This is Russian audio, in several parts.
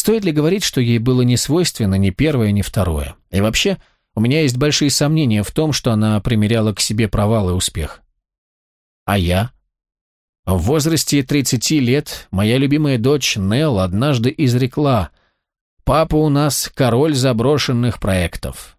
Стоит ли говорить, что ей было не свойственно ни первое, ни второе? И вообще, у меня есть большие сомнения в том, что она примеряла к себе провал и успех. А я? В возрасте 30 лет моя любимая дочь Нелл однажды изрекла «Папа у нас король заброшенных проектов».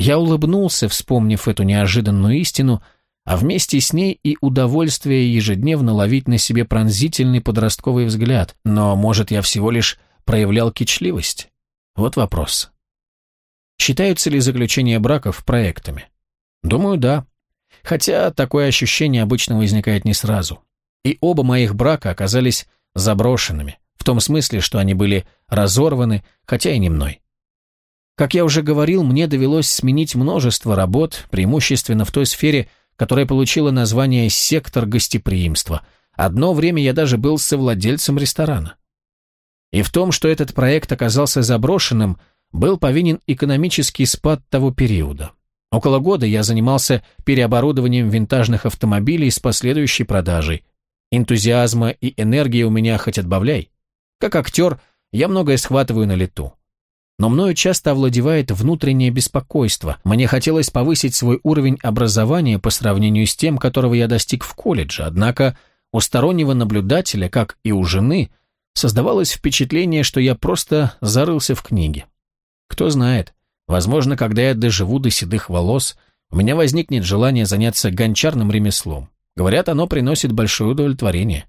Я улыбнулся, вспомнив эту неожиданную истину, а вместе с ней и удовольствие ежедневно ловить на себе пронзительный подростковый взгляд. Но, может, я всего лишь проявлял кичливость? Вот вопрос. Считаются ли заключения браков проектами? Думаю, да. Хотя такое ощущение обычно возникает не сразу. И оба моих брака оказались заброшенными, в том смысле, что они были разорваны, хотя и не мной. Как я уже говорил, мне довелось сменить множество работ, преимущественно в той сфере, которая получила название «сектор гостеприимства». Одно время я даже был совладельцем ресторана. И в том, что этот проект оказался заброшенным, был повинен экономический спад того периода. Около года я занимался переоборудованием винтажных автомобилей с последующей продажей. Энтузиазма и энергии у меня хоть отбавляй. Как актер, я многое схватываю на лету но мною часто овладевает внутреннее беспокойство. Мне хотелось повысить свой уровень образования по сравнению с тем, которого я достиг в колледже, однако у стороннего наблюдателя, как и у жены, создавалось впечатление, что я просто зарылся в книге. Кто знает, возможно, когда я доживу до седых волос, у меня возникнет желание заняться гончарным ремеслом. Говорят, оно приносит большое удовлетворение.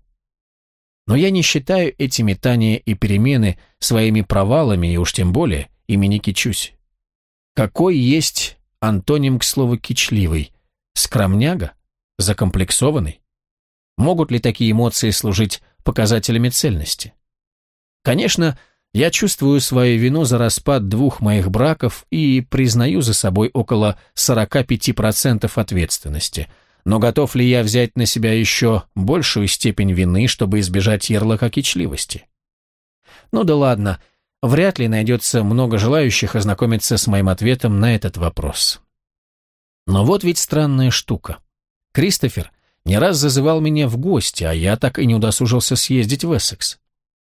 Но я не считаю эти метания и перемены своими провалами, и уж тем более ими не кичусь. Какой есть антоним к слову «кичливый»? Скромняга? Закомплексованный? Могут ли такие эмоции служить показателями цельности? Конечно, я чувствую свою вину за распад двух моих браков и признаю за собой около 45% ответственности – но готов ли я взять на себя еще большую степень вины, чтобы избежать ярлыка кичливости? Ну да ладно, вряд ли найдется много желающих ознакомиться с моим ответом на этот вопрос. Но вот ведь странная штука. Кристофер не раз зазывал меня в гости, а я так и не удосужился съездить в Эссекс.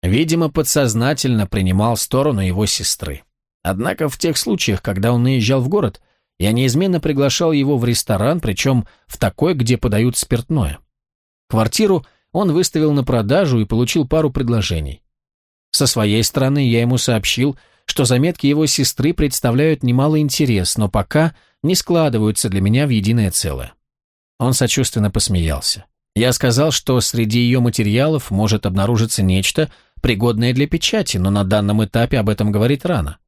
Видимо, подсознательно принимал сторону его сестры. Однако в тех случаях, когда он наезжал в город, я неизменно приглашал его в ресторан, причем в такой, где подают спиртное. Квартиру он выставил на продажу и получил пару предложений. Со своей стороны я ему сообщил, что заметки его сестры представляют немало интерес, но пока не складываются для меня в единое целое. Он сочувственно посмеялся. Я сказал, что среди ее материалов может обнаружиться нечто, пригодное для печати, но на данном этапе об этом говорить рано.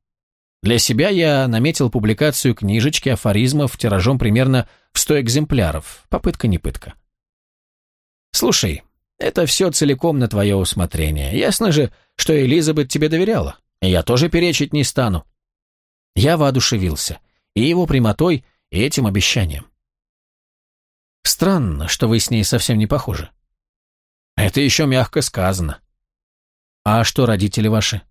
Для себя я наметил публикацию книжечки афоризмов тиражом примерно в 100 экземпляров. Попытка не пытка. Слушай, это все целиком на твое усмотрение. Ясно же, что Элизабет тебе доверяла. И я тоже перечить не стану. Я воодушевился. И его прямотой, и этим обещанием. Странно, что вы с ней совсем не похожи. Это еще мягко сказано. А что родители ваши?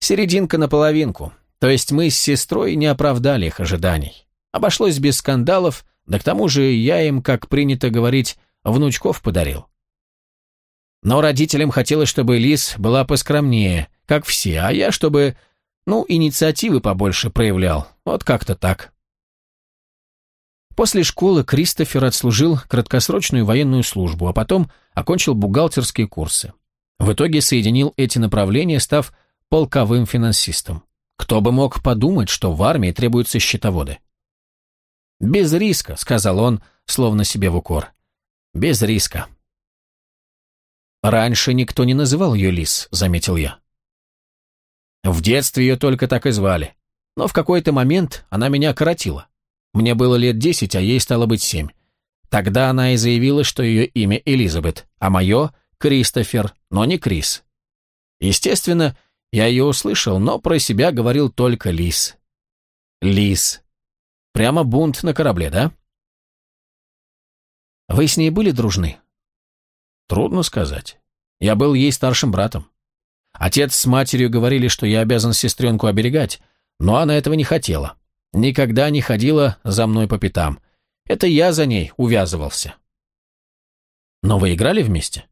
Серединка на половинку. То есть мы с сестрой не оправдали их ожиданий. Обошлось без скандалов, да к тому же я им, как принято говорить, внучков подарил. Но родителям хотелось, чтобы Лис была поскромнее, как все, а я, чтобы, ну, инициативы побольше проявлял. Вот как-то так. После школы Кристофер отслужил краткосрочную военную службу, а потом окончил бухгалтерские курсы. В итоге соединил эти направления, став полковым финансистом. Кто бы мог подумать, что в армии требуются счетоводы? «Без риска», — сказал он, словно себе в укор. «Без риска». «Раньше никто не называл ее Лис», — заметил я. В детстве ее только так и звали. Но в какой-то момент она меня коротила. Мне было лет десять, а ей стало быть семь. Тогда она и заявила, что ее имя Элизабет, а мое — Кристофер, но не Крис. Естественно, я ее услышал, но про себя говорил только Лис. Лис. Прямо бунт на корабле, да? Вы с ней были дружны? Трудно сказать. Я был ей старшим братом. Отец с матерью говорили, что я обязан сестренку оберегать, но она этого не хотела. Никогда не ходила за мной по пятам. Это я за ней увязывался. Но вы играли вместе?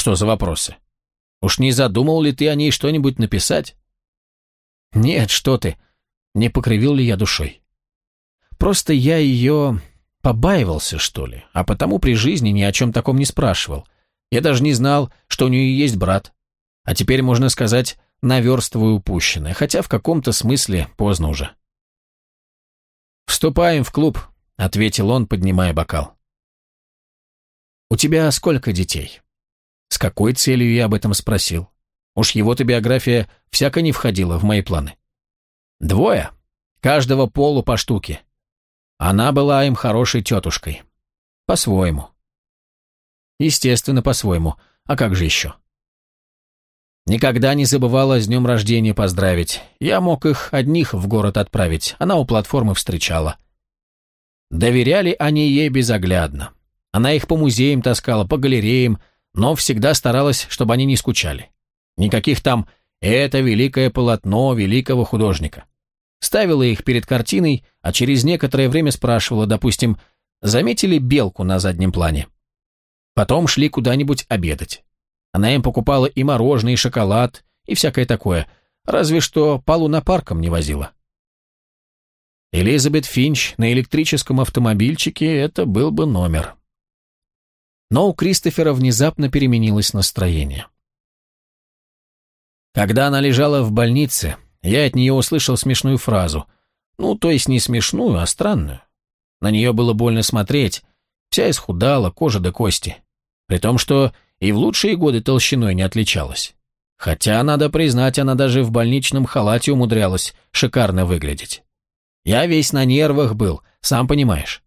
Что за вопросы? Уж не задумал ли ты о ней что-нибудь написать? Нет, что ты, не покривил ли я душой? Просто я ее побаивался, что ли, а потому при жизни ни о чем таком не спрашивал. Я даже не знал, что у нее есть брат. А теперь, можно сказать, наверстываю упущенное, хотя в каком-то смысле поздно уже. «Вступаем в клуб», — ответил он, поднимая бокал. «У тебя сколько детей?» С какой целью я об этом спросил? Уж его-то биография всяко не входила в мои планы. Двое. Каждого полу по штуке. Она была им хорошей тетушкой. По-своему. Естественно, по-своему. А как же еще? Никогда не забывала с днем рождения поздравить. Я мог их одних в город отправить, она у платформы встречала. Доверяли они ей безоглядно. Она их по музеям таскала, по галереям, но всегда старалась, чтобы они не скучали. Никаких там «это великое полотно великого художника». Ставила их перед картиной, а через некоторое время спрашивала, допустим, заметили белку на заднем плане. Потом шли куда-нибудь обедать. Она им покупала и мороженое, и шоколад, и всякое такое, разве что по лунопаркам не возила. Элизабет Финч на электрическом автомобильчике – это был бы номер. Но у Кристофера внезапно переменилось настроение. Когда она лежала в больнице, я от нее услышал смешную фразу. Ну, то есть не смешную, а странную. На нее было больно смотреть. Вся исхудала, кожа до кости. При том, что и в лучшие годы толщиной не отличалась. Хотя, надо признать, она даже в больничном халате умудрялась шикарно выглядеть. Я весь на нервах был, сам понимаешь.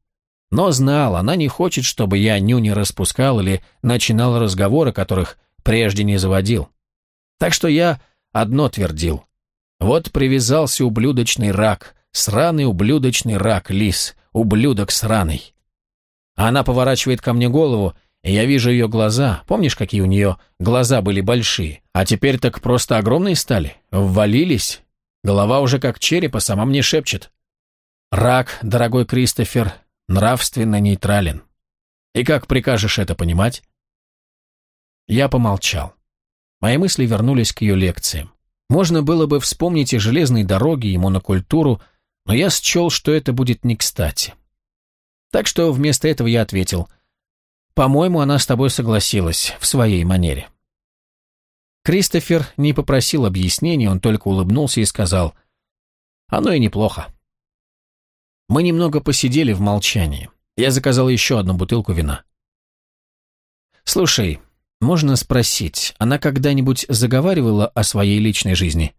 Но знал, она не хочет, чтобы я нюни распускал или начинал разговоры, которых прежде не заводил. Так что я одно твердил. Вот привязался ублюдочный рак, сраный ублюдочный рак, лис, ублюдок сраный. Она поворачивает ко мне голову, и я вижу ее глаза. Помнишь, какие у нее глаза были большие? А теперь так просто огромные стали. Ввалились. Голова уже как череп, а сама мне шепчет. Рак, дорогой Кристофер, нравственно нейтрален. И как прикажешь это понимать? Я помолчал. Мои мысли вернулись к ее лекциям. Можно было бы вспомнить и железные дороги, и монокультуру, но я счел, что это будет не кстати. Так что вместо этого я ответил, «По-моему, она с тобой согласилась в своей манере». Кристофер не попросил объяснений, он только улыбнулся и сказал, «Оно и неплохо». Мы немного посидели в молчании. Я заказал еще одну бутылку вина. «Слушай, можно спросить, она когда-нибудь заговаривала о своей личной жизни?»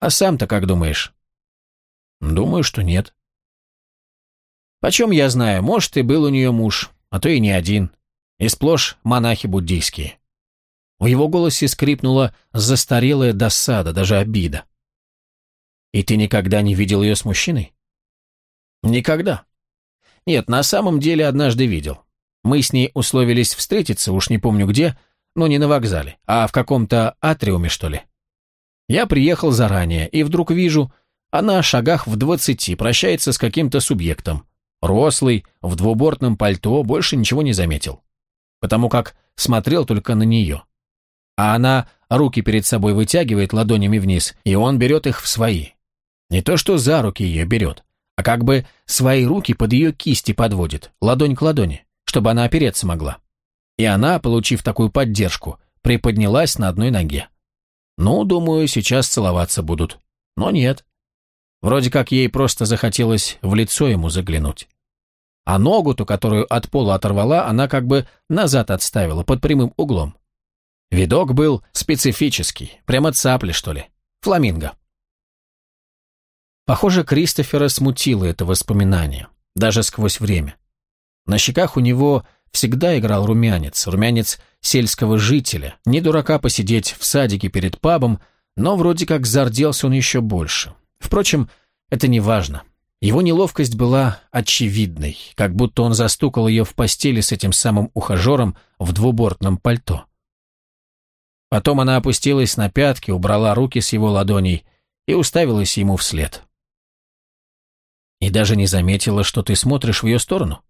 «А сам-то как думаешь?» «Думаю, что нет». «Почем я знаю, может, и был у нее муж, а то и не один. И сплошь монахи буддийские». В его голосе скрипнула застарелая досада, даже обида. «И ты никогда не видел ее с мужчиной?» Никогда. Нет, на самом деле однажды видел. Мы с ней условились встретиться, уж не помню где, но не на вокзале, а в каком-то атриуме, что ли. Я приехал заранее, и вдруг вижу, она шагах в двадцати прощается с каким-то субъектом. Рослый, в двубортном пальто, больше ничего не заметил. Потому как смотрел только на нее. А она руки перед собой вытягивает ладонями вниз, и он берет их в свои. Не то что за руки ее берет, а как бы свои руки под ее кисти подводит, ладонь к ладони, чтобы она опереться могла. И она, получив такую поддержку, приподнялась на одной ноге. Ну, думаю, сейчас целоваться будут. Но нет. Вроде как ей просто захотелось в лицо ему заглянуть. А ногу-то, которую от пола оторвала, она как бы назад отставила, под прямым углом. Видок был специфический, прямо цапли, что ли. Фламинго. Похоже, Кристофера смутило это воспоминание, даже сквозь время. На щеках у него всегда играл румянец, румянец сельского жителя, не дурака посидеть в садике перед пабом, но вроде как зарделся он еще больше. Впрочем, это не важно. Его неловкость была очевидной, как будто он застукал ее в постели с этим самым ухажером в двубортном пальто. Потом она опустилась на пятки, убрала руки с его ладоней и уставилась ему вслед. И даже не заметила, что ты смотришь в ее сторону?